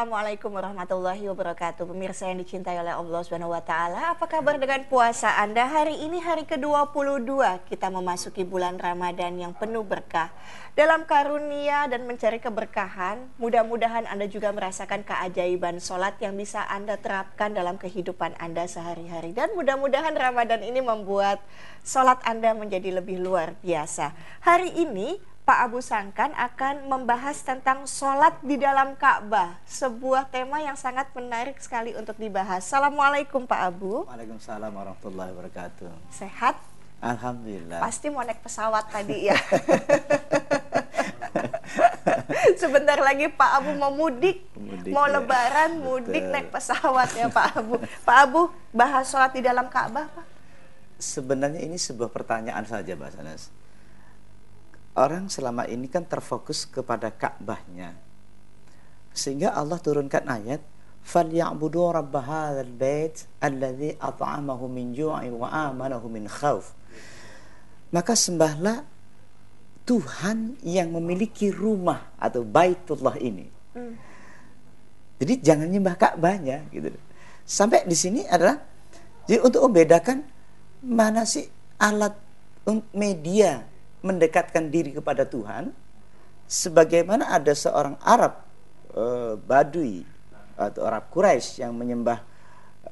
Assalamualaikum warahmatullahi wabarakatuh. Pemirsa yang dicintai oleh Allah taala, apa kabar dengan puasa Anda? Hari ini hari ke-22 kita memasuki bulan Ramadan yang penuh berkah. Dalam karunia dan mencari keberkahan, mudah-mudahan Anda juga merasakan keajaiban sholat yang bisa Anda terapkan dalam kehidupan Anda sehari-hari. Dan mudah-mudahan Ramadan ini membuat sholat Anda menjadi lebih luar biasa. Hari ini Pak Abu Sangkan akan membahas tentang sholat di dalam Ka'bah. Sebuah tema yang sangat menarik sekali untuk dibahas. Assalamualaikum Pak Abu. Waalaikumsalam warahmatullahi wabarakatuh. Sehat? Alhamdulillah. Pasti mau naik pesawat tadi ya. Sebentar lagi Pak Abu mau mudik, mudik mau ya. lebaran, mudik Betul. naik pesawat ya Pak Abu. Pak Abu, bahas sholat di dalam Ka'bah Pak? Sebenarnya ini sebuah pertanyaan saja Mbak Sanas orang selama ini kan terfokus kepada Ka'bahnya. Sehingga Allah turunkan ayat فَلْيَعْبُدُوا رَبَّ هَذَا الْبَيْتِ الَّذِي أَطْعَمَهُ مِنْ جُوعٍ وَآمَنَهُ مِنْ خَوْفٍ Maka sembahlah Tuhan yang memiliki rumah atau baitullah ini. Hmm. Jadi jangan nyembah Ka'bahnya gitu. Sampai di sini adalah jadi untuk membedakan mana sih alat media mendekatkan diri kepada Tuhan sebagaimana ada seorang Arab uh, Badui atau Arab Quraisy yang menyembah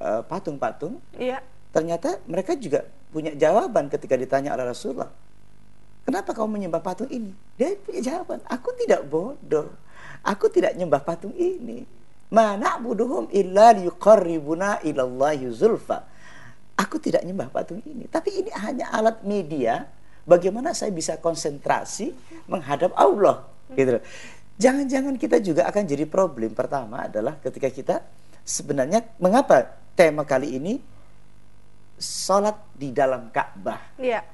eh, patung-patung. Iya. Ternyata mereka juga punya jawaban ketika ditanya oleh Rasulullah. Kenapa kau menyembah patung ini? Dia punya jawaban. Aku tidak bodoh. Aku tidak menyembah patung ini. Mana buduhum illa liqarribuna ilallahi zulfa. Aku tidak menyembah patung ini. Tapi ini hanya alat media bagaimana saya bisa konsentrasi menghadap Allah gitu Jangan-jangan kita juga akan jadi problem. Pertama adalah ketika kita sebenarnya mengapa tema kali ini salat di dalam Ka'bah. Iya.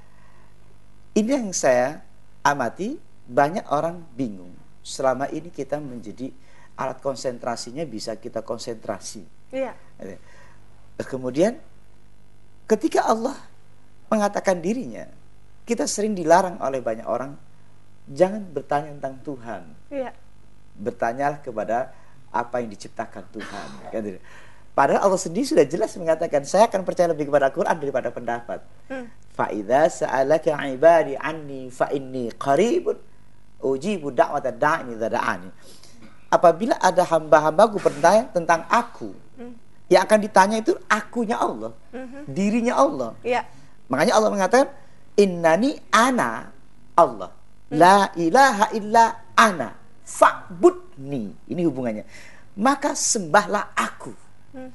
Ini yang saya amati banyak orang bingung. Selama ini kita menjadi alat konsentrasinya bisa kita konsentrasi. Iya. Kemudian ketika Allah mengatakan dirinya kita sering dilarang oleh banyak orang jangan bertanya tentang Tuhan. Iya. Bertanyalah kepada apa yang diciptakan Tuhan. Gitu. Padahal Allah sendiri sudah jelas mengatakan saya akan percaya lebih kepada Quran daripada pendapat. Hmm. Fa'idha sa'alaka ibadi anni fa inni qaribun ujibu da'wata da'ini da'ani. Apabila ada hamba-hambaku bertanya tentang aku, hmm. yang akan ditanya itu akunya Allah, hmm. dirinya Allah. Ya. Makanya Allah mengatakan innani ana Allah. La ilaha illa ana. Fa'budni. Ini hubungannya. Maka sembahlah aku. Hmm.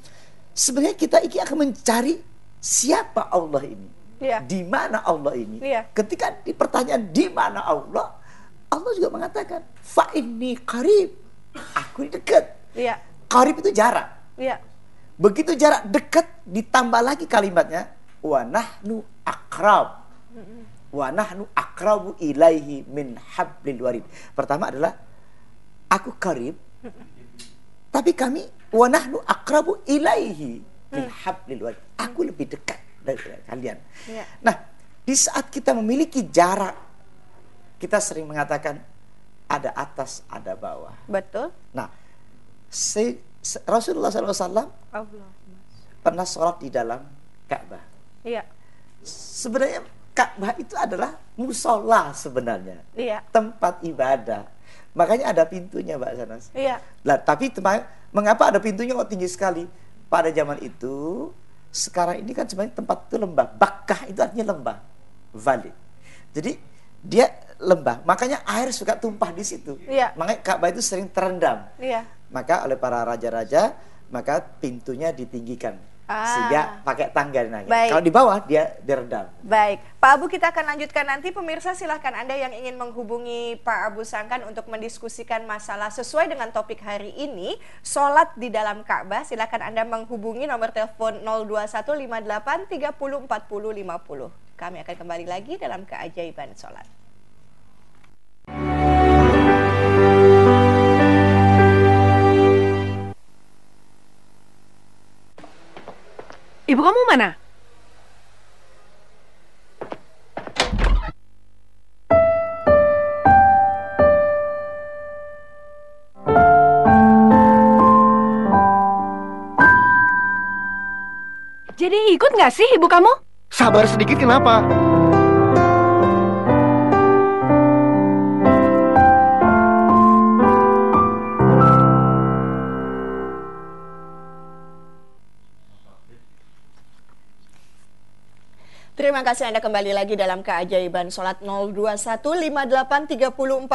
Sebenarnya kita ini akan mencari siapa Allah ini. Ya. Di mana Allah ini? Ya. Ketika di pertanyaan di mana Allah, Allah juga mengatakan fa ini karib. Aku ini dekat. Ya. Karib itu jarak. Ya. Begitu jarak dekat ditambah lagi kalimatnya wa nahnu akrab wa nahnu akrabu ilaihi min hablil warid. Pertama adalah aku karib tapi kami wa nahnu akrabu ilaihi min hmm. hablil warid. Aku lebih dekat dari kalian. Ya. Nah, di saat kita memiliki jarak kita sering mengatakan ada atas, ada bawah. Betul. Nah, se, se, Rasulullah SAW pernah sholat di dalam Ka'bah. Iya. Sebenarnya Ka'bah itu adalah musola sebenarnya. Iya. Tempat ibadah. Makanya ada pintunya, Mbak Sanas. Iya. Lah, tapi mengapa ada pintunya kok tinggi sekali? Pada zaman itu, sekarang ini kan sebenarnya tempat itu lembah. Bakkah itu artinya lembah. Valley. Jadi dia lembah, makanya air suka tumpah di situ. Iya. Makanya Ka'bah itu sering terendam. Iya. Maka oleh para raja-raja, maka pintunya ditinggikan Ah. Sehingga pakai tangga naik. Kalau di bawah dia diredam. Baik. Pak Abu kita akan lanjutkan nanti. Pemirsa silahkan Anda yang ingin menghubungi Pak Abu Sangkan untuk mendiskusikan masalah sesuai dengan topik hari ini. Sholat di dalam Ka'bah. Silahkan Anda menghubungi nomor telepon 02158 30 40 50. Kami akan kembali lagi dalam keajaiban sholat. Ibu kamu mana? Jadi ikut nggak sih ibu kamu? Sabar sedikit kenapa? Terima kasih Anda kembali lagi dalam keajaiban Sholat 02158304050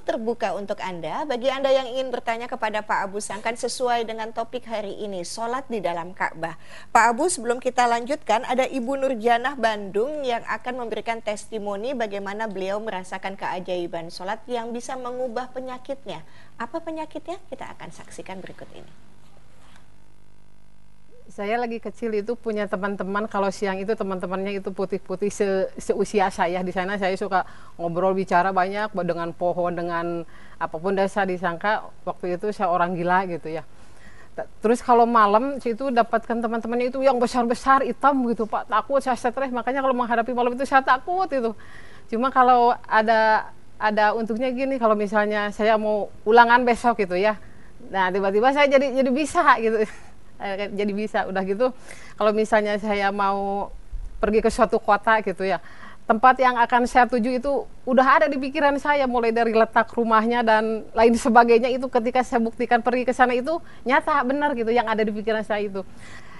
terbuka untuk Anda. Bagi Anda yang ingin bertanya kepada Pak Abu Sangkan sesuai dengan topik hari ini, Sholat di dalam Ka'bah. Pak Abu sebelum kita lanjutkan, ada Ibu Nurjanah Bandung yang akan memberikan testimoni bagaimana beliau merasakan keajaiban Sholat yang bisa mengubah penyakitnya. Apa penyakitnya? Kita akan saksikan berikut ini saya lagi kecil itu punya teman-teman kalau siang itu teman-temannya itu putih-putih se seusia saya. Di sana saya suka ngobrol bicara banyak dengan pohon dengan apa pun desa disangka waktu itu saya orang gila gitu ya. Terus kalau malam itu dapatkan teman-temannya itu yang besar-besar hitam gitu pak. Takut saya stres. Makanya kalau menghadapi malam itu saya takut itu. Cuma kalau ada ada untuknya gini kalau misalnya saya mau ulangan besok gitu ya. Nah tiba-tiba saya jadi jadi bisa gitu eh, jadi bisa. Udah gitu kalau misalnya saya mau pergi ke suatu kota gitu ya tempat yang akan saya tuju itu udah ada di pikiran saya mulai dari letak rumahnya dan lain sebagainya itu ketika saya buktikan pergi ke sana itu nyata benar gitu yang ada di pikiran saya itu.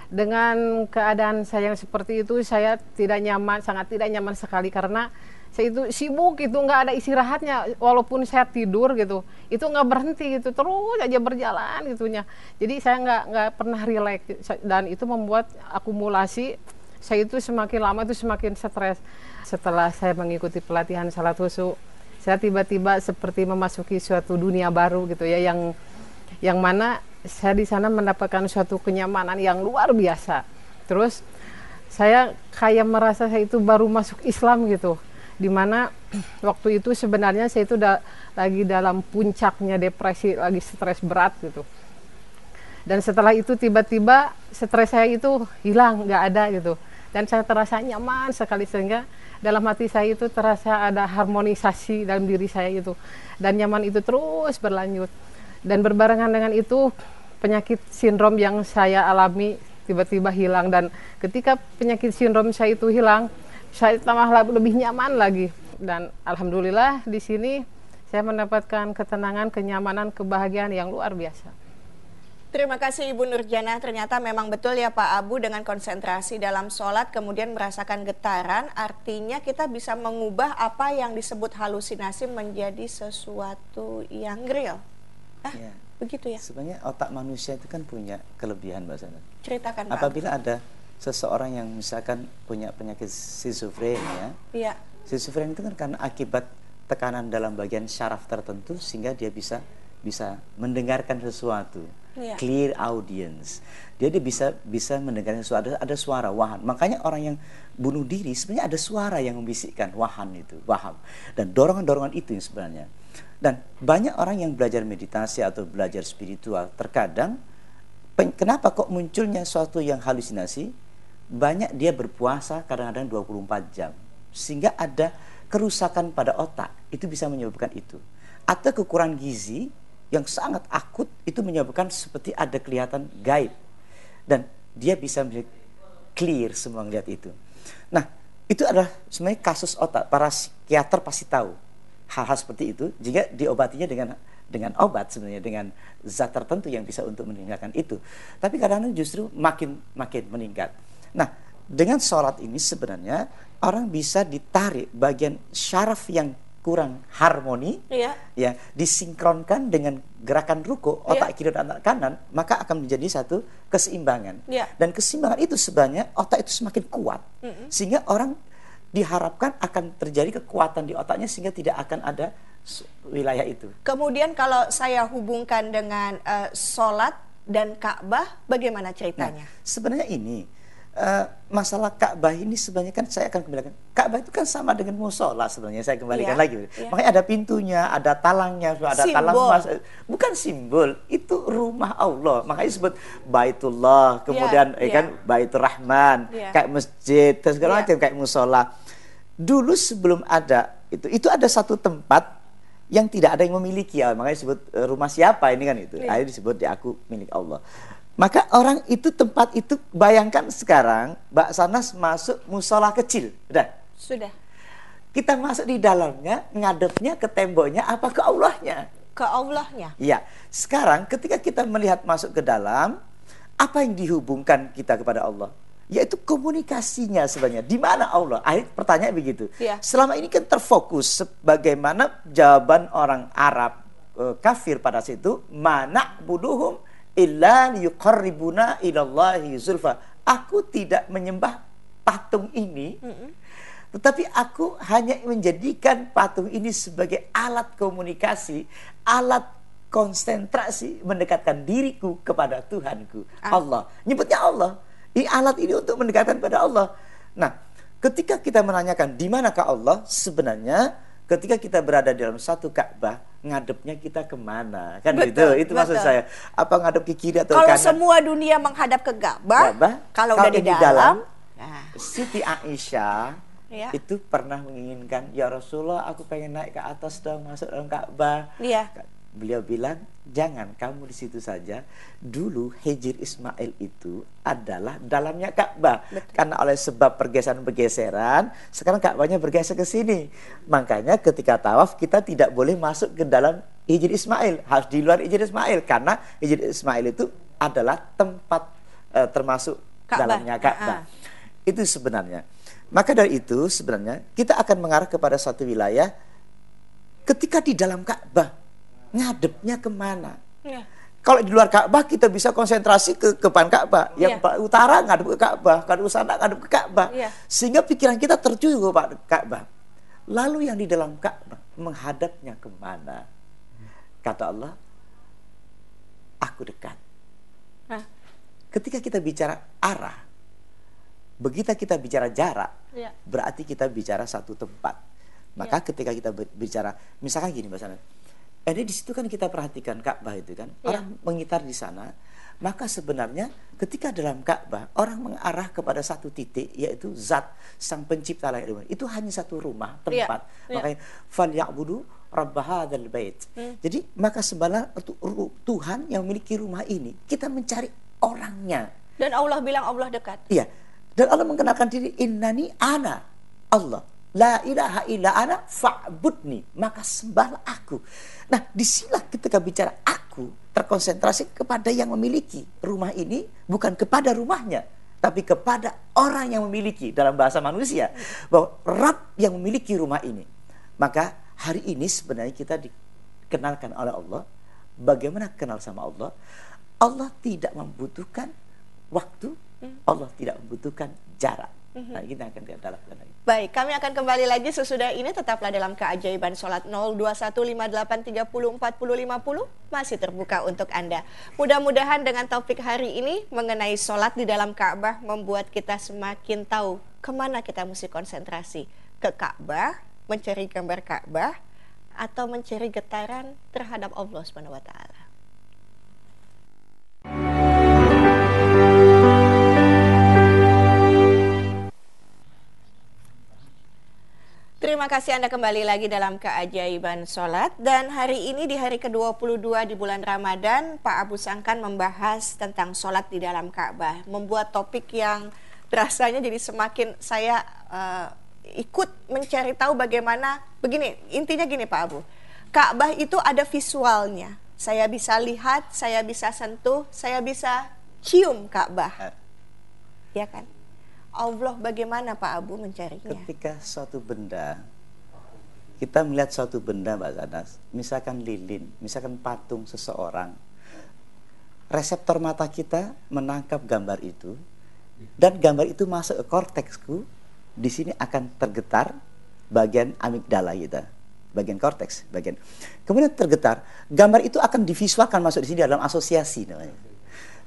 Dengan keadaan saya yang seperti itu saya tidak nyaman sangat tidak nyaman sekali karena saya itu sibuk itu nggak ada istirahatnya walaupun saya tidur gitu. Itu nggak berhenti gitu terus aja berjalan gitunya. Jadi saya nggak nggak pernah rileks. Dan itu membuat akumulasi saya itu semakin lama itu semakin stres. Setelah saya mengikuti pelatihan salat husu saya tiba-tiba seperti memasuki suatu dunia baru gitu ya yang yang mana saya di sana mendapatkan suatu kenyamanan yang luar biasa. Terus saya kayak merasa saya itu baru masuk Islam gitu di mana waktu itu sebenarnya saya itu udah lagi dalam puncaknya depresi lagi stres berat gitu. Dan setelah itu tiba-tiba stres saya itu hilang nggak ada gitu. Dan saya terasa nyaman sekali sehingga dalam hati saya itu terasa ada harmonisasi dalam diri saya itu. Dan nyaman itu terus berlanjut. Dan berbarengan dengan itu penyakit sindrom yang saya alami tiba-tiba hilang. Dan ketika penyakit sindrom saya itu hilang saya tambah lebih nyaman lagi dan alhamdulillah di sini saya mendapatkan ketenangan, kenyamanan, kebahagiaan yang luar biasa. Terima kasih Ibu Nurjana. Ternyata memang betul ya Pak Abu dengan konsentrasi dalam sholat kemudian merasakan getaran. Artinya kita bisa mengubah apa yang disebut halusinasi menjadi sesuatu yang real. Ah, ya. begitu ya? Sebenarnya otak manusia itu kan punya kelebihan Mbak Sana. Ceritakan Pak Apabila Abu. ada seseorang yang misalkan punya penyakit schizofrenia, ya. schizofrenia itu kan karena akibat tekanan dalam bagian syaraf tertentu sehingga dia bisa bisa mendengarkan sesuatu, ya. clear audience. Dia dia bisa bisa mendengarkan sesuatu ada, ada suara wahan. Makanya orang yang bunuh diri sebenarnya ada suara yang membisikkan wahan itu, waham. Dan dorongan-dorongan itu yang sebenarnya. Dan banyak orang yang belajar meditasi atau belajar spiritual terkadang kenapa kok munculnya suatu yang halusinasi banyak dia berpuasa kadang-kadang 24 jam. Sehingga ada kerusakan pada otak. Itu bisa menyebabkan itu. Atau kekurangan gizi yang sangat akut itu menyebabkan seperti ada kelihatan gaib. Dan dia bisa clear semua melihat itu. Nah itu adalah sebenarnya kasus otak. Para psikiater pasti tahu hal-hal seperti itu. Jika diobatinya dengan dengan obat sebenarnya dengan zat tertentu yang bisa untuk meninggalkan itu. Tapi kadang-kadang justru makin makin meningkat Nah, dengan sholat ini sebenarnya orang bisa ditarik bagian syaraf yang kurang harmoni, iya. ya disinkronkan dengan gerakan ruku otak iya. kiri dan otak kanan, maka akan menjadi satu keseimbangan. Iya. Dan keseimbangan itu sebenarnya otak itu semakin kuat, mm -hmm. sehingga orang diharapkan akan terjadi kekuatan di otaknya sehingga tidak akan ada wilayah itu. Kemudian kalau saya hubungkan dengan uh, sholat dan Ka'bah, bagaimana ceritanya? Nah, sebenarnya ini Uh, masalah Ka'bah ini sebenarnya kan saya akan kembalikan. Ka'bah itu kan sama dengan musola sebenarnya saya kembalikan yeah, lagi. Yeah. Makanya ada pintunya, ada talangnya, ada simbol. talang mas. Bukan simbol, itu rumah Allah. Makanya disebut Baitullah, kemudian yeah, yeah. kan Baitur Rahman, yeah. kayak masjid, dan segala yeah. macam kayak musola. Dulu sebelum ada itu, itu ada satu tempat yang tidak ada yang memiliki ya, makanya disebut eh, rumah siapa ini kan itu. Yeah. Akhirnya disebut di aku milik Allah Maka orang itu tempat itu bayangkan sekarang Mbak Sanas masuk musola kecil, udah. Sudah. Kita masuk di dalamnya, ngadepnya ke temboknya apa ke Allahnya? Ke Allahnya. Iya. Sekarang ketika kita melihat masuk ke dalam, apa yang dihubungkan kita kepada Allah? Yaitu komunikasinya sebenarnya. Di mana Allah? Akhir pertanyaan begitu. Iya. Selama ini kan terfokus sebagaimana jawaban orang Arab eh, kafir pada situ, mana buduhum illa ilallahi zulfa. Aku tidak menyembah patung ini. Tetapi aku hanya menjadikan patung ini sebagai alat komunikasi, alat konsentrasi mendekatkan diriku kepada Tuhanku, Ah. Allah. Nyebutnya Allah. Ini alat ini untuk mendekatkan kepada Allah. Nah, ketika kita menanyakan di manakah Allah, sebenarnya ketika kita berada dalam satu Ka'bah, ngadepnya kita ke mana? Kan Betul, gitu. Itu maksud betul. saya. Apa ngadep ke kiri atau Kalau kanan? semua dunia menghadap ke Ka'bah, Ka'bah, kalau kalau udah di dalam, dalam, nah, Siti Aisyah Ya. itu pernah menginginkan ya Rasulullah aku pengen naik ke atas dong masuk dalam Ka'bah. Iya. Beliau bilang jangan kamu di situ saja. Dulu Hijir Ismail itu adalah dalamnya Ka'bah karena oleh sebab pergeseran-pergeseran sekarang Ka'bahnya bergeser ke sini. Makanya ketika tawaf kita tidak boleh masuk ke dalam Hijir Ismail harus di luar Hijir Ismail karena Hijir Ismail itu adalah tempat eh, termasuk Ka'bah. dalamnya Ka'bah. Ah. Itu sebenarnya. Maka dari itu sebenarnya kita akan mengarah kepada satu wilayah ketika di dalam Ka'bah ngadepnya ke mana? ya. Kalau di luar Ka'bah kita bisa konsentrasi ke depan Ka'bah. Yang paling utara ngadep ke Ka'bah, ke sana ngadep ke Ka'bah. Iya. Sehingga pikiran kita tertuju kepada Ka'bah. Lalu yang di dalam Ka'bah menghadapnya ke mana? Kata Allah, aku dekat. Nah, Ketika kita bicara arah, begitu kita bicara jarak, Iya. berarti kita bicara satu tempat. Maka ketika kita bicara, misalkan gini Mbak Sana, ini di situ kan kita perhatikan Ka'bah itu kan, Iya. orang mengitar di sana, maka sebenarnya ketika dalam Ka'bah orang mengarah kepada satu titik yaitu zat sang pencipta langit dan bumi. Itu hanya satu rumah, Iya. tempat. Iya. Makanya falyabudu rabb hadzal bait. Hmm. Jadi maka ru- Tuhan yang memiliki rumah ini. Kita mencari orangnya. Dan Allah bilang Allah dekat. Iya. Dan Allah mengenalkan diri innani ana Allah. La ilaha illa ana fa'budni. Maka sembahlah aku. Nah, di sinilah ketika bicara aku terkonsentrasi kepada yang memiliki rumah ini bukan kepada rumahnya, tapi kepada orang yang memiliki dalam bahasa manusia bahwa Rabb yang memiliki rumah ini. Maka hari ini sebenarnya kita dikenalkan oleh Allah bagaimana kenal sama Allah. Allah tidak membutuhkan waktu, Allah tidak membutuhkan jarak. Nah, kita akan dalam lagi. Baik, kami akan kembali lagi sesudah ini tetaplah dalam keajaiban sholat 02158304050 masih terbuka untuk Anda. Mudah-mudahan dengan topik hari ini mengenai sholat di dalam Ka'bah membuat kita semakin tahu ke mana kita mesti konsentrasi. Ke Ka'bah, mencari gambar Ka'bah, atau mencari getaran terhadap Allah Subhanahu wa taala. Terima kasih Anda kembali lagi dalam keajaiban sholat. Dan hari ini di hari ke-22 di bulan Ramadan Pak Abu Sangkan membahas tentang sholat di dalam Ka'bah. Membuat topik yang rasanya jadi semakin saya eh, ikut mencari tahu bagaimana begini intinya gini Pak Abu. Ka'bah itu ada visualnya. Saya bisa lihat saya bisa sentuh saya bisa cium Ka'bah. Ya kan Allah bagaimana Pak Abu mencarinya Ketika suatu benda kita melihat suatu benda Mbak Zanas, misalkan lilin, misalkan patung seseorang, reseptor mata kita menangkap gambar itu dan gambar itu masuk ke korteksku, di sini akan tergetar bagian amigdala kita, bagian korteks, bagian. Kemudian tergetar, gambar itu akan divisualkan masuk di sini dalam asosiasi namanya.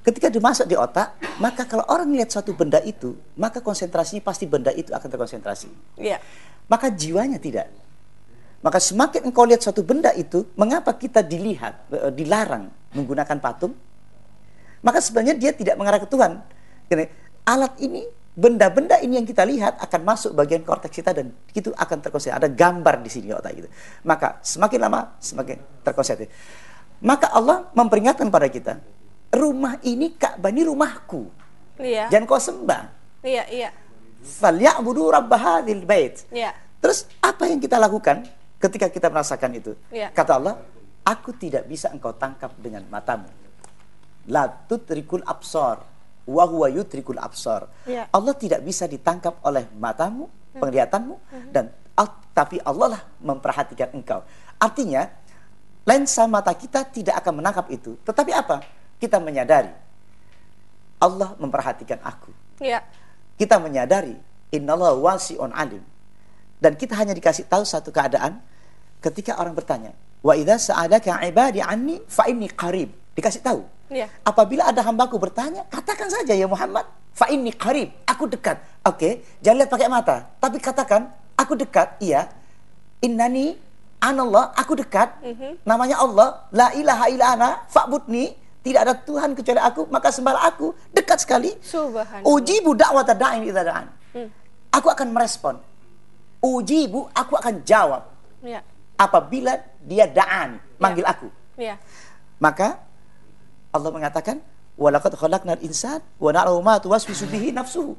Ketika dimasuk di otak, maka kalau orang melihat suatu benda itu, maka konsentrasinya pasti benda itu akan terkonsentrasi. Iya. Maka jiwanya tidak. Maka semakin engkau lihat suatu benda itu, mengapa kita dilihat, eh, dilarang menggunakan patung? Maka sebenarnya dia tidak mengarah ke Tuhan. Karena alat ini, benda-benda ini yang kita lihat akan masuk bagian korteks kita dan itu akan terkonsentrasi. Ada gambar di sini otak itu. Maka semakin lama semakin terkonsentrasi. Maka Allah memperingatkan pada kita, rumah ini Ka'bah ini rumahku. Iya. Jangan kau sembah. Iya, iya. Falyabudu rabb hadzal bait. Iya. Terus apa yang kita lakukan ketika kita merasakan itu? Iya. Kata Allah, aku tidak bisa engkau tangkap dengan matamu. La tudrikul absar wa huwa yudrikul absar. Iya. Allah tidak bisa ditangkap oleh matamu, penglihatanmu dan al- tapi Allah lah memperhatikan engkau. Artinya lensa mata kita tidak akan menangkap itu. Tetapi apa? Kita menyadari Allah memperhatikan aku. Iya. kita menyadari innallaha wasi'un alim. Dan kita hanya dikasih tahu satu keadaan ketika orang bertanya wa idza sa'alaka ibadi anni fa inni qarib. Dikasih tahu. Iya. apabila ada hambaku bertanya katakan saja ya Muhammad fa inni qarib. Aku dekat. Oke jangan lihat pakai mata tapi katakan aku dekat. Iya. Innani anallah. Aku dekat. Namanya Allah. La ilaha illa ana fa'budni tidak ada Tuhan kecuali aku maka sembahlah aku dekat sekali Subhanallah. Ujibu da'wata da'in idza da'an. Aku akan merespon. Ujibu, aku akan jawab Iya. apabila dia da'an, manggil aku. Iya. Maka Allah mengatakan, "Walaqad khalaqnal insan wa na'lamu ma tuwaswisu bihi nafsuhu."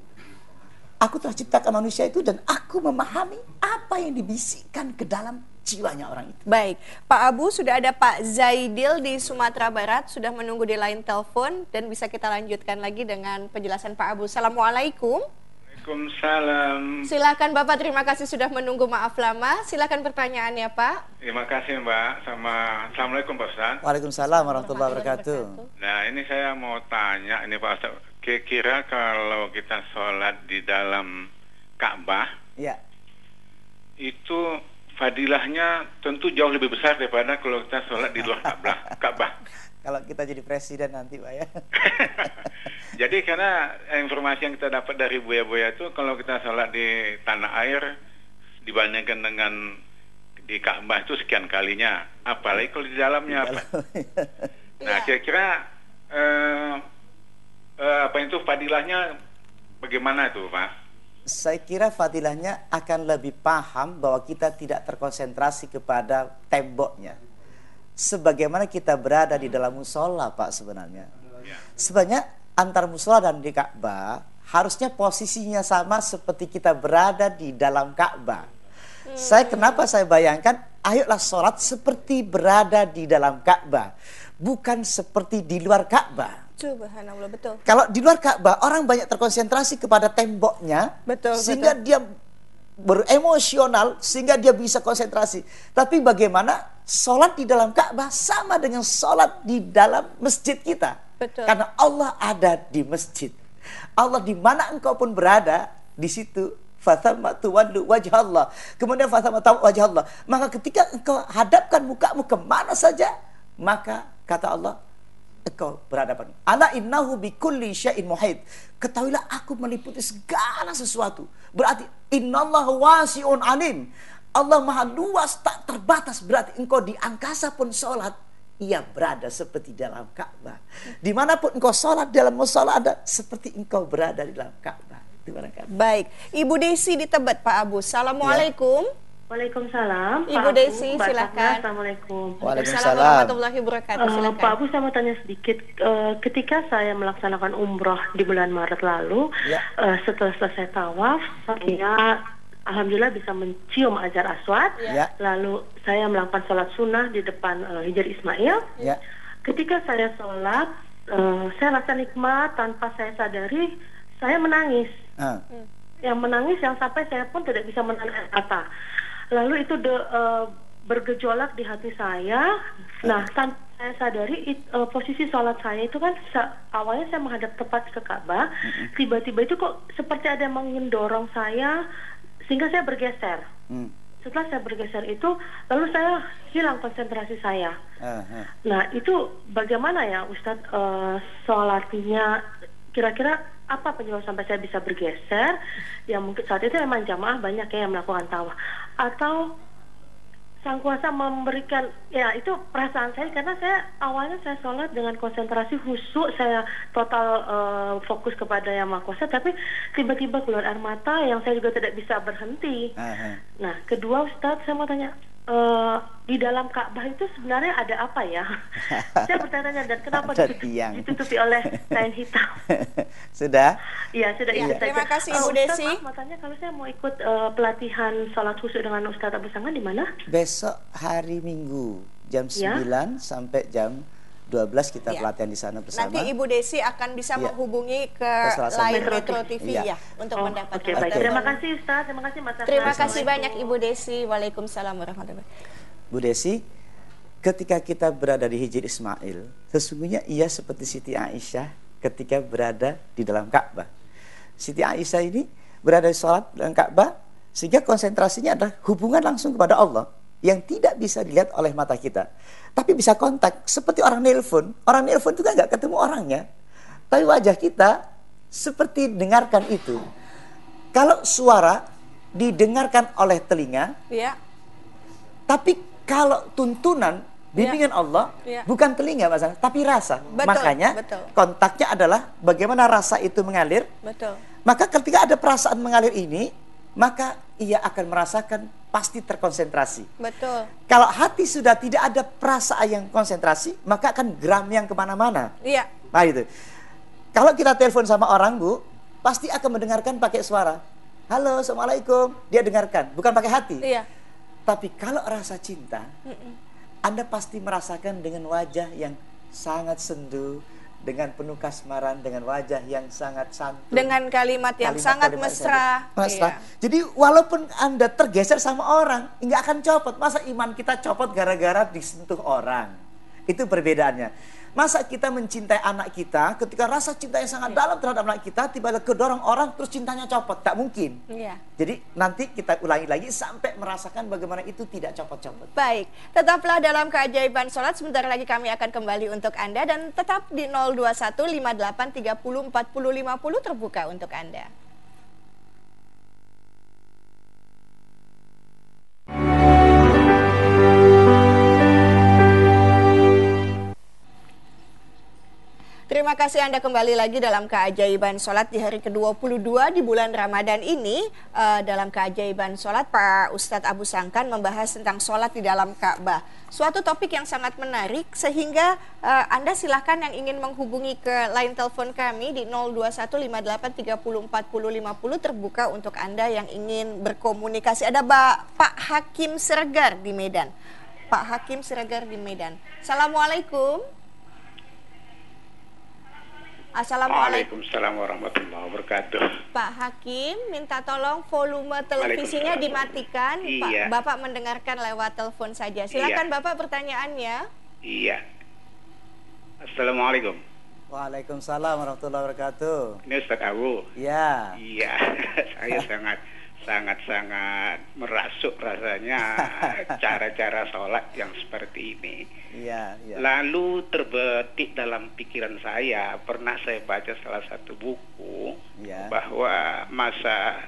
Aku telah ciptakan manusia itu dan aku memahami apa yang dibisikkan ke dalam jiwanya orang itu. Baik, Pak Abu sudah ada Pak Zaidil di Sumatera Barat sudah menunggu di line telepon dan bisa kita lanjutkan lagi dengan penjelasan Pak Abu. Assalamualaikum. Waalaikumsalam. Silakan Bapak, terima kasih sudah menunggu. Maaf lama. Silakan pertanyaannya Pak. Terima kasih Mbak. Sama Assalamualaikum Pak Ustaz. Waalaikumsalam warahmatullahi wabarakatuh. Nah ini saya mau tanya ini Pak Ustaz. Kira-kira kalau kita sholat di dalam Ka'bah Ya, itu fadilahnya tentu jauh lebih besar daripada kalau kita sholat di luar Ka'bah. Ka'bah. kalau kita jadi presiden nanti, Pak ya. Jadi karena informasi yang kita dapat dari buaya-buaya itu kalau kita sholat di tanah air dibandingkan dengan di Ka'bah itu sekian kalinya. Apalagi kalau di dalamnya. Pak. Nah, Iya. kira-kira eh, eh, apa itu fadilahnya bagaimana itu, Pak? Saya kira fadilahnya akan lebih paham bahwa kita tidak terkonsentrasi kepada temboknya. Sebagaimana kita berada di dalam musola, Pak sebenarnya. Sebenarnya antar musola dan di Ka'bah harusnya posisinya sama seperti kita berada di dalam Ka'bah. Saya kenapa saya bayangkan, ayolah sholat seperti berada di dalam Ka'bah, bukan seperti di luar Ka'bah. Subhanallah, betul. Kalau di luar Ka'bah orang banyak terkonsentrasi kepada temboknya, Betul, sehingga dia beremosional sehingga dia bisa konsentrasi. Tapi bagaimana sholat di dalam Ka'bah sama dengan sholat di dalam masjid kita? Betul. Karena Allah ada di masjid. Allah di mana engkau pun berada di situ fathamma tuwallu wajah Allah. Kemudian fathamma taw- wajah Allah. Maka ketika engkau hadapkan mukamu ke mana saja, maka kata Allah, engkau berhadapan. Ala innahu bikulli syai'in muhid. Ketahuilah aku meliputi segala sesuatu. Berarti innallahu wasi'un alim. Allah maha luas tak terbatas. Berarti engkau di angkasa pun sholat. Ia berada seperti dalam Ka'bah. Di mana pun engkau sholat dalam musola ada seperti engkau berada di dalam Ka'bah. Baik, Ibu Desi di Tebet, Pak Abu. Assalamualaikum. Waalaikumsalam. Ibu Pak Abu, Desi, Mbak silakan. Assalamualaikum. Waalaikumsalam. warahmatullahi wabarakatuh. Eh, Silakan. Pak Abu saya mau tanya sedikit. Eh, ketika saya melaksanakan umroh di bulan Maret lalu, Ya. eh, setelah selesai tawaf, saya alhamdulillah bisa mencium ajar aswad. Ya. Lalu saya melakukan sholat sunnah di depan eh, Hijar Ismail. Ya. Ketika saya sholat, eh, saya rasa nikmat tanpa saya sadari, saya menangis. Ah. yang menangis yang sampai saya pun tidak bisa menahan air mata. Lalu itu de- eh, bergejolak di hati saya. Nah, tanpa saya sadari it- eh, posisi sholat saya itu kan awalnya saya menghadap tepat ke Ka'bah, tiba-tiba itu kok seperti ada yang mendorong saya sehingga saya bergeser. Hmm. Setelah saya bergeser itu, lalu saya hilang konsentrasi saya. Ah. Nah, itu bagaimana ya Ustadz eh, sholatnya kira-kira apa penyebab sampai saya bisa bergeser? Ya mungkin saat itu memang jamaah banyak ya yang melakukan tawaf. Atau sang kuasa memberikan ya itu perasaan saya karena saya awalnya saya sholat dengan konsentrasi khusyuk saya total eh, fokus kepada yang maha kuasa tapi tiba-tiba keluar air mata yang saya juga tidak bisa berhenti Ah, ah. Nah, kedua Ustadz, saya mau tanya, eh, di dalam Ka'bah itu sebenarnya ada apa ya? Saya bertanya dan kenapa Ada ditutup- tiang. ditutupi oleh kain hitam? Sudah? Iya, sudah itu saja. terima kasih, Eh, Ibu Ustaz, Desi. maaf, mau tanya kalau saya mau ikut eh, pelatihan sholat khusyuk dengan Ustadz Abu Sanggan di mana? Besok hari Minggu jam Ya. 9 sampai jam 12 kita Ya. pelatihan di sana bersama. Nanti Ibu Desi akan bisa Iya. menghubungi ke line Metro Metro TV. Iya. ya untuk Oh, mendapatkan Oke, baik. telepon. Terima kasih Ustaz, terima kasih Mas Terima kasih banyak Ibu. Desi. Waalaikumsalam warahmatullahi wabarakatuh. Bu Desi, ketika kita berada di Hijr Ismail, sesungguhnya ia seperti Siti Aisyah ketika berada di dalam Ka'bah. Siti Aisyah ini berada di sholat dalam Ka'bah, sehingga konsentrasinya adalah hubungan langsung kepada Allah yang tidak bisa dilihat oleh mata kita. Tapi bisa kontak, seperti orang nelpon. Orang nelpon itu kan nggak ketemu orangnya. Tapi wajah kita seperti dengarkan itu. Kalau suara didengarkan oleh telinga, Ya, tapi kalau tuntunan bimbingan Allah Iya. bukan telinga Mas tapi rasa. Betul, Makanya betul. kontaknya adalah bagaimana rasa itu mengalir. betul. Maka ketika ada perasaan mengalir ini, maka ia akan merasakan pasti terkonsentrasi. Betul. Kalau hati sudah tidak ada perasaan yang konsentrasi, maka akan geram yang ke mana-mana. Iya, Nah itu. Kalau kita telepon sama orang bu, pasti akan mendengarkan pakai suara. Halo, assalamualaikum. Dia dengarkan, bukan pakai hati. iya. Tapi kalau rasa cinta, Anda pasti merasakan dengan wajah yang sangat sendu, dengan penuh kasmaran, dengan wajah yang sangat santun. Dengan kalimat yang Kalimat- sangat kalimat mesra. Mesra. Iya. Jadi walaupun Anda tergeser sama orang, nggak akan copot. Masa iman kita copot gara-gara disentuh orang? Itu perbedaannya. Masa kita mencintai anak kita ketika rasa cinta yang sangat dalam terhadap anak kita tiba-tiba kedorong orang terus cintanya copot? Tak mungkin. Iya. Jadi nanti kita ulangi lagi sampai merasakan bagaimana itu tidak copot-copot. Baik, tetaplah dalam keajaiban sholat. Sebentar lagi kami akan kembali untuk Anda dan tetap di 021 58 30 40 50 terbuka untuk Anda. Terima kasih Anda kembali lagi dalam keajaiban sholat di hari ke-22 di bulan Ramadan ini. Eh, dalam keajaiban sholat, Pak Ustadz Abu Sangkan membahas tentang sholat di dalam Ka'bah. Suatu topik yang sangat menarik sehingga eh, Anda silahkan yang ingin menghubungi ke line telepon kami di 02158304050 terbuka untuk Anda yang ingin berkomunikasi. Ada Ba- Pak Hakim Siregar di Medan. Pak Hakim Siregar di Medan. Assalamualaikum. Assalamualaikum. Waalaikumsalam warahmatullahi wabarakatuh. Pak Hakim, minta tolong volume televisinya dimatikan. Pak, Iya. Bapak mendengarkan lewat telepon saja. Silakan Iya. Bapak pertanyaannya. Iya. Assalamualaikum. Waalaikumsalam warahmatullahi wabarakatuh. Ini Ustaz Abu. Ya, Iya, saya sangat sangat sangat merasuk rasanya cara-cara sholat yang seperti ini. iya, iya. Lalu terbetik dalam pikiran saya, pernah saya baca salah satu buku Ya. bahwa masa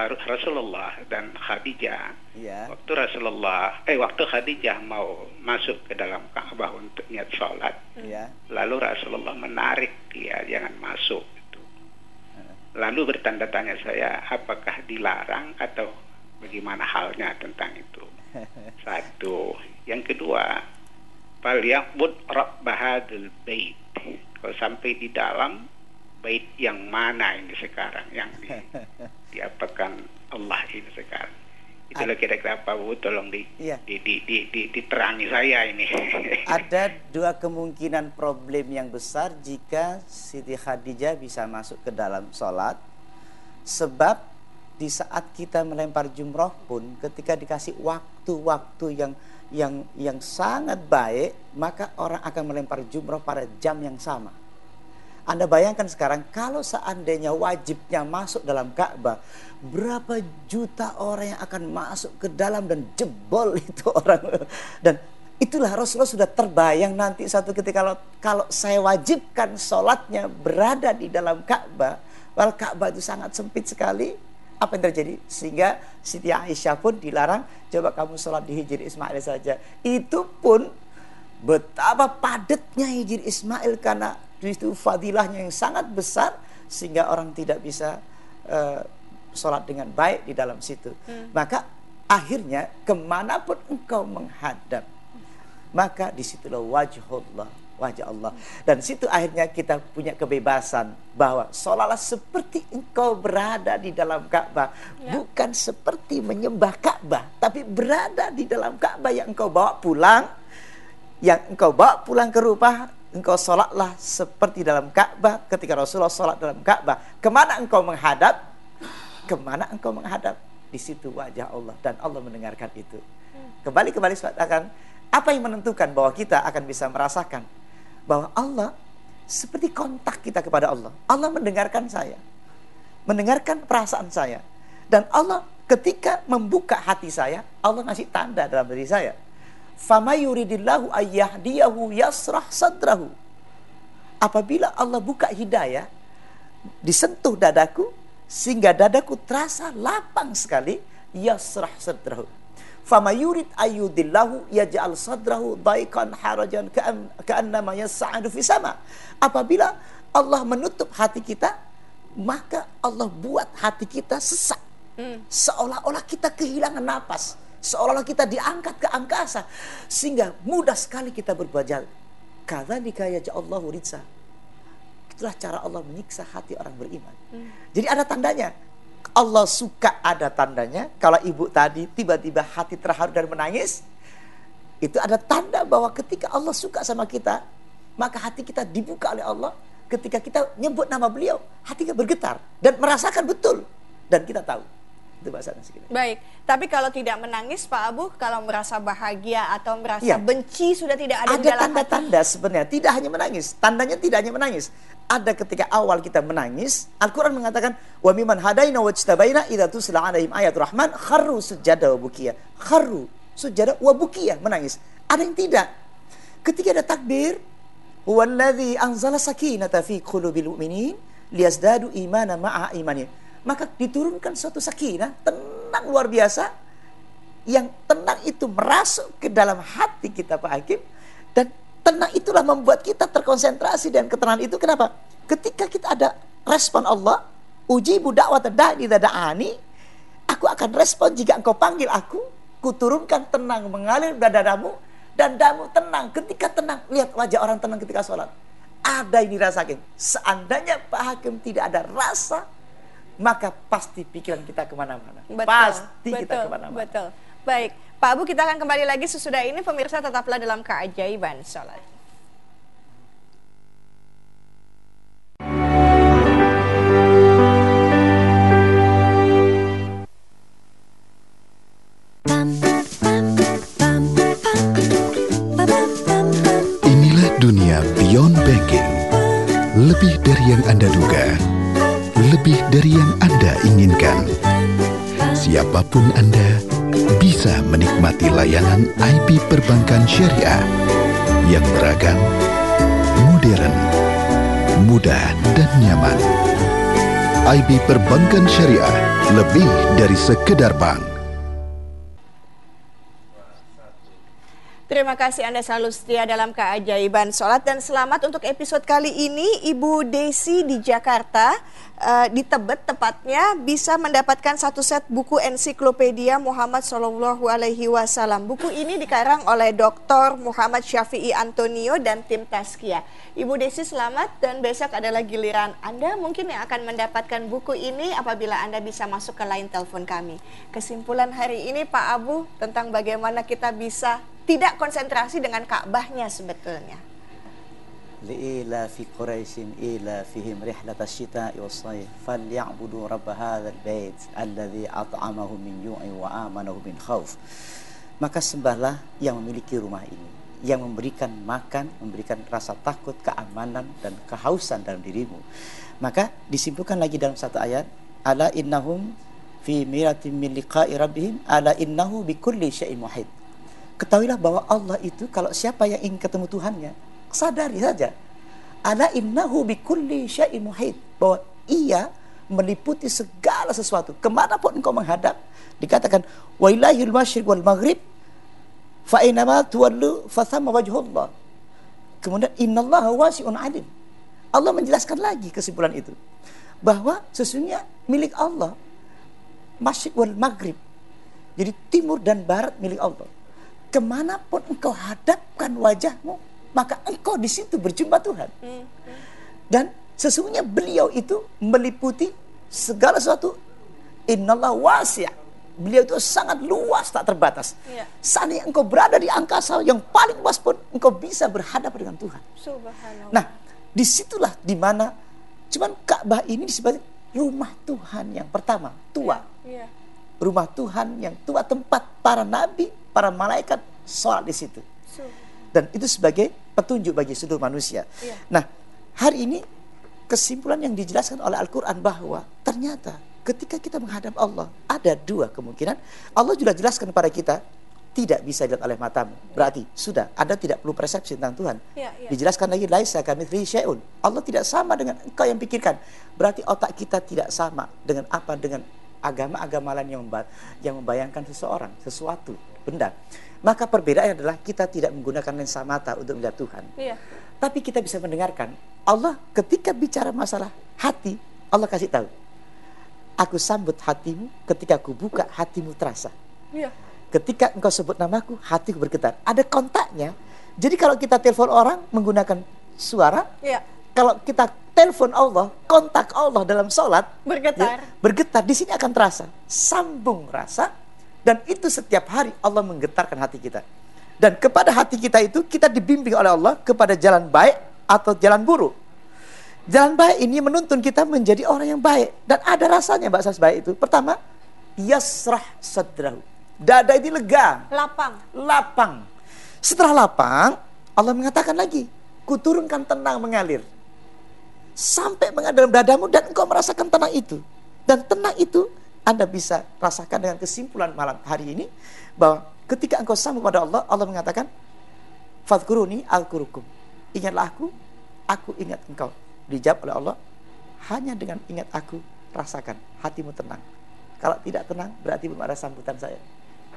Rasulullah dan Khadijah, Iya. waktu Rasulullah, eh waktu Khadijah mau masuk ke dalam Ka'bah untuk niat sholat, Iya. lalu Rasulullah menarik dia jangan masuk. Lalu bertanda tanya saya, apakah dilarang atau bagaimana halnya tentang itu? Satu. Yang kedua, Falyabud Rabbahadul Bait. Kalau sampai di dalam bait yang mana ini sekarang yang di, diapakan Allah ini sekarang. Itulah kira-kira Pak Bu tolong di, Iya. di, di, di, di- diterangi saya ini. Ada dua kemungkinan problem yang besar jika Siti Khadijah bisa masuk ke dalam sholat. Sebab di saat kita melempar jumroh pun ketika dikasih waktu-waktu yang yang yang sangat baik, maka orang akan melempar jumroh pada jam yang sama. Anda bayangkan sekarang kalau seandainya wajibnya masuk dalam Ka'bah, berapa juta orang yang akan masuk ke dalam dan jebol itu orang. Dan itulah Rasulullah sudah terbayang nanti satu ketika kalau kalau saya wajibkan sholatnya berada di dalam Ka'bah, wal Ka'bah itu sangat sempit sekali. Apa yang terjadi? Sehingga Siti Aisyah pun dilarang, coba kamu sholat di Hijri Ismail saja. Itu pun betapa padatnya Hijri Ismail karena itu fadilahnya yang sangat besar sehingga orang tidak bisa eh, sholat dengan baik di dalam situ. Maka akhirnya ke mana pun engkau menghadap maka di situlah wajhullah wajah Allah dan situ akhirnya kita punya kebebasan bahwa seolah-olah seperti engkau berada di dalam Ka'bah ya. bukan seperti menyembah Ka'bah tapi berada di dalam Ka'bah yang engkau bawa pulang. Yang engkau bawa pulang ke rumah engkau sholatlah seperti dalam Ka'bah ketika Rasulullah sholat dalam Ka'bah ke mana engkau menghadap ke mana engkau menghadap di situ wajah Allah dan Allah mendengarkan itu. Kembali kembali akan apa yang menentukan bahwa kita akan bisa merasakan bahwa Allah seperti kontak kita kepada Allah. Allah mendengarkan saya. Mendengarkan perasaan saya. Dan Allah ketika membuka hati saya, Allah ngasih tanda dalam diri saya. Fama yuridillahu ayyahdiyahu yasrah sadrahu. Apabila Allah buka hidayah, disentuh dadaku, sehingga dadaku terasa lapang sekali. Yasrah sadrahu. Fama yurid ayudillahu yaj'al sadrahu daikan harajan ka'annama yas'adu fi sama. Apabila Allah menutup hati kita maka Allah buat hati kita sesak. Hmm. seolah-olah kita kehilangan napas. Seolah-olah kita diangkat ke angkasa. Sehingga mudah sekali kita berbuat jahat. Kadzalika yaj'allahu ridsa Itulah cara Allah menyiksa hati orang beriman. Hmm. Jadi ada tandanya. Allah suka ada tandanya. Kalau ibu tadi tiba-tiba hati terharu dan menangis, itu ada tanda bahwa ketika Allah suka sama kita, maka hati kita dibuka oleh Allah. Ketika kita nyebut nama beliau, hati kita bergetar dan merasakan betul. Dan kita tahu itu bahasa Baik, tapi kalau tidak menangis Pak Abu, kalau merasa bahagia atau merasa ya. benci sudah tidak ada, ada tanda-tanda sebenarnya, tidak hanya menangis. Tandanya tidak hanya menangis. Ada ketika awal kita menangis, Al-Qur'an mengatakan wa miman hadaina wajtabaina idza tusla alaihim ayat rahman kharru sujada wa bukiya. Kharru sujada wa bukiya, menangis. Ada yang tidak. Ketika ada takbir, huwallazi anzala sakinata fi qulubil mu'minin liyazdadu imana ma'a imanihim maka diturunkan suatu sakinah, tenang luar biasa, yang tenang itu merasuk ke dalam hati kita Pak Hakim, dan tenang itulah membuat kita terkonsentrasi dan ketenangan itu kenapa? Ketika kita ada respon Allah, uji budak da'i da'ani, aku akan respon jika engkau panggil aku, kuturunkan tenang mengalir dadamu, dan damu tenang. Ketika tenang, lihat wajah orang tenang ketika sholat. Ada yang dirasakan. Seandainya Pak Hakim tidak ada rasa maka pasti pikiran kita ke mana-mana. Pasti betul, kita ke mana-mana. Betul. Baik, Pak Abu kita akan kembali lagi sesudah ini. Pemirsa tetaplah dalam keajaiban sholat. Siapa pun Anda bisa menikmati layanan IB Perbankan Syariah yang beragam, modern, mudah, dan nyaman. IB Perbankan Syariah lebih dari sekedar bank. Terima kasih Anda selalu setia dalam keajaiban sholat dan selamat untuk episode kali ini Ibu Desi di Jakarta uh, di Tebet tepatnya bisa mendapatkan satu set buku ensiklopedia Muhammad Shallallahu Alaihi Wasallam. Buku ini dikarang oleh Dr. Muhammad Syafi'i Antonio dan tim Taskia. Ibu Desi selamat dan besok adalah giliran Anda mungkin yang akan mendapatkan buku ini apabila Anda bisa masuk ke line telepon kami. Kesimpulan hari ini Pak Abu tentang bagaimana kita bisa tidak konsentrasi dengan Ka'bahnya sebetulnya. لإيلاف قريش إيلافهم رحلة الشتاء والصيف فليعبدوا رب هذا البيت الذي أطعمهم من جوع وآمنه من خوف maka sembahlah yang memiliki rumah ini yang memberikan makan, memberikan rasa takut, keamanan dan kehausan dalam dirimu. Maka disimpulkan lagi dalam satu ayat, ala innahum fi miratin min liqa'i rabbihim ala innahu bikulli syai'in muhit ketahuilah bahwa Allah itu kalau siapa yang ingin ketemu Tuhannya, sadari saja. Ala innahu bikulli syai'in muhit. Bahwa ia meliputi segala sesuatu. Ke mana pun engkau menghadap. Dikatakan, wa ilahil masyrik wal maghrib. Fa inama tuwallu fathama wajhullah. Kemudian, innallaha wasi'un alim. Allah menjelaskan lagi kesimpulan itu. Bahwa sesungguhnya milik Allah. Masyrik wal maghrib Jadi timur dan barat milik Allah. Ke mana pun engkau hadapkan wajahmu, maka engkau di situ berjumpa Tuhan. Dan sesungguhnya beliau itu meliputi segala sesuatu. Innallah wasi' Beliau itu sangat luas tak terbatas. Iya. Seandainya engkau berada di angkasa yang paling luas pun engkau bisa berhadapan dengan Tuhan. Subhanallah. Nah, di situlah di mana cuman Ka'bah ini disebut rumah Tuhan yang pertama, tua. Iya. Rumah Tuhan yang tua tempat para nabi, para malaikat sholat di situ. Dan itu sebagai petunjuk bagi seluruh manusia. Iya. Nah, hari ini kesimpulan yang dijelaskan oleh Al-Quran bahwa ternyata ketika kita menghadap Allah ada dua kemungkinan. Allah juga jelaskan kepada kita tidak bisa dilihat oleh matamu. Berarti sudah Anda tidak perlu persepsi tentang Tuhan. Iya, iya. Dijelaskan lagi laisa kamitslihi syai'un. Allah tidak sama dengan engkau yang pikirkan. Berarti otak kita tidak sama dengan apa dengan agama-agama lain yang membayangkan seseorang, sesuatu, benda. Maka perbedaannya adalah kita tidak menggunakan lensa mata untuk melihat Tuhan. Iya. Tapi kita bisa mendengarkan Allah ketika bicara masalah hati, Allah kasih tahu. Aku sambut hatimu ketika aku buka hatimu terasa. Iya. Ketika engkau sebut namaku, hatiku bergetar. Ada kontaknya. Jadi kalau kita telepon orang menggunakan suara, Iya. kalau kita telepon Allah, kontak Allah dalam sholat, Bergetar. ya, bergetar di sini akan terasa, sambung rasa, dan itu setiap hari Allah menggetarkan hati kita. Dan kepada hati kita itu kita dibimbing oleh Allah kepada jalan baik atau jalan buruk. Jalan baik ini menuntun kita menjadi orang yang baik dan ada rasanya Mbak Sas baik itu. Pertama, yasrah sadrahu. Dada ini lega, Lapang. lapang. Setelah lapang, Allah mengatakan lagi, kuturunkan tenang mengalir. Sampai mengalir dalam dadamu dan engkau merasakan tenang itu. Dan tenang itu Anda bisa rasakan dengan kesimpulan malam hari ini bahwa ketika engkau sambung pada Allah, Allah mengatakan, Fadkuruni al-kurukum. Ingatlah aku, aku ingat engkau. Dijawab oleh Allah, hanya dengan ingat aku, rasakan hatimu tenang. Kalau tidak tenang, berarti belum ada sambutan saya.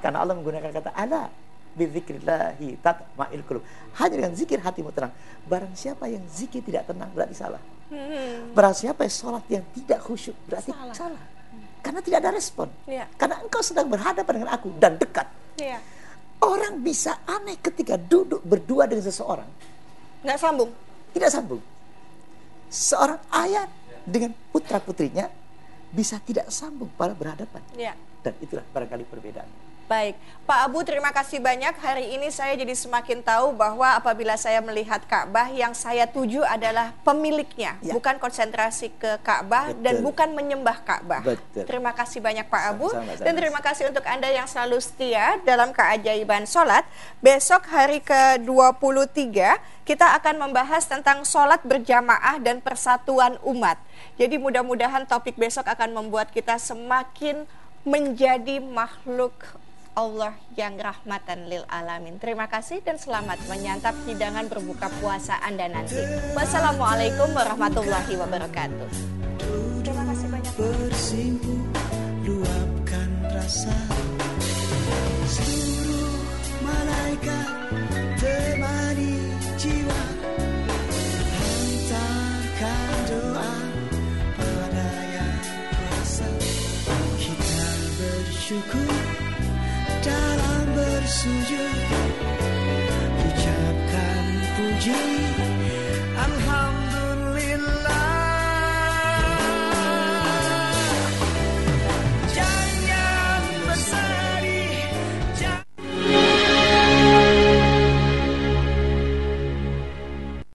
Karena Allah menggunakan kata ala bizikrillahi tatma'il qulub. Hanya dengan zikir hatimu tenang. Barang siapa yang zikir tidak tenang berarti salah. Barang siapa yang sholat yang tidak khusyuk berarti salah. Karena tidak ada respon. Iya. Karena engkau sedang berhadapan dengan aku dan dekat. Iya. Orang bisa aneh ketika duduk berdua dengan seseorang. Nggak sambung. Tidak sambung. Seorang ayah dengan putra putrinya bisa tidak sambung pada berhadapan. Iya. Dan itulah barangkali perbedaan. Baik, Pak Abu terima kasih banyak. Hari ini saya jadi semakin tahu bahwa apabila saya melihat Ka'bah yang saya tuju adalah pemiliknya, Ya. bukan konsentrasi ke Ka'bah dan bukan menyembah Ka'bah. Terima kasih banyak Pak Abu Sama-sama, dan Zainal. terima kasih untuk Anda yang selalu setia dalam keajaiban sholat. Besok hari ke-23 kita akan membahas tentang sholat berjamaah dan persatuan umat. Jadi mudah-mudahan topik besok akan membuat kita semakin menjadi makhluk Allah yang rahmatan lil alamin. Terima kasih dan selamat menyantap hidangan berbuka puasa Anda nanti. Wassalamualaikum warahmatullahi wabarakatuh. Terima kasih banyak. Bersimpu, luapkan sujud. Ucapkan puji.